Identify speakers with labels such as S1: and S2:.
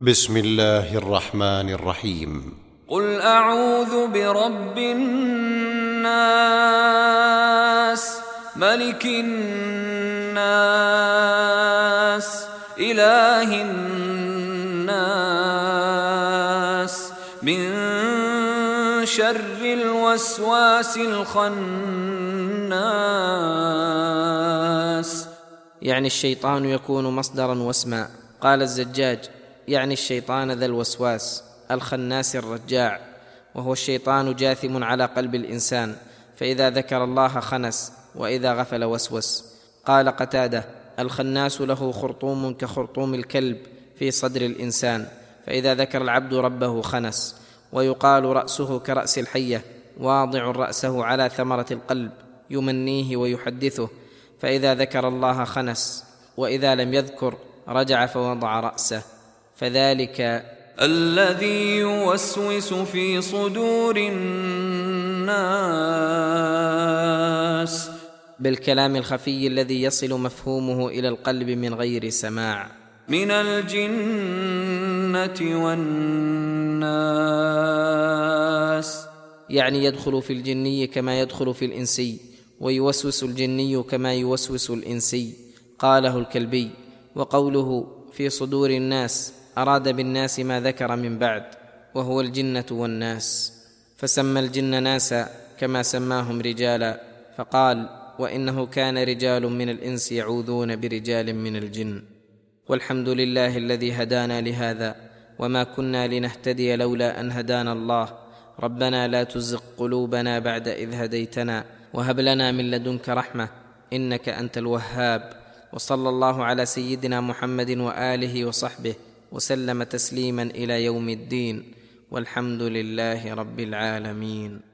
S1: بسم الله الرحمن الرحيم.
S2: قل أعوذ برب الناس ملك الناس إله الناس. من شر الوسواس الخناس.
S3: يعني الشيطان يكون مصدرا واسما. قال الزجاج يعني الشيطان ذا الوسواس الخناس الرجاع وهو الشيطان جاثم على قلب الإنسان فإذا ذكر الله خنس وإذا غفل وسوس. قال قتادة الخناس له خرطوم كخرطوم الكلب في صدر الإنسان فإذا ذكر العبد ربه خنس ويقال رأسه كرأس الحية واضع رأسه على ثمرة القلب يمنيه ويحدثه فإذا ذكر الله خنس وإذا لم يذكر رجع فوضع رأسه. فذلك
S2: الذي يوسوس في صدور الناس.
S3: بالكلام الخفي الذي يصل مفهومه إلى القلب من غير سماع.
S2: من الجنة والناس.
S3: يعني يدخل في الجني كما يدخل في الإنسي ويوسوس الجني كما يوسوس الإنسي قاله الكلبي. وقوله في صدور الناس أراد بالناس ما ذكر من بعد وهو الجنة والناس. فسمى الجن ناسا كما سماهم رجالا فقال وإنه كان رجال من الإنس يعوذون برجال من الجن. والحمد لله الذي هدانا لهذا وما كنا لنهتدي لولا أن هدانا الله. ربنا لا تزغ قلوبنا بعد إذ هديتنا وهب لنا من لدنك رحمة إنك أنت الوهاب. وصلى الله على سيدنا محمد وآله وصحبه وسلم تسليما إلى يوم الدين والحمد لله رب العالمين.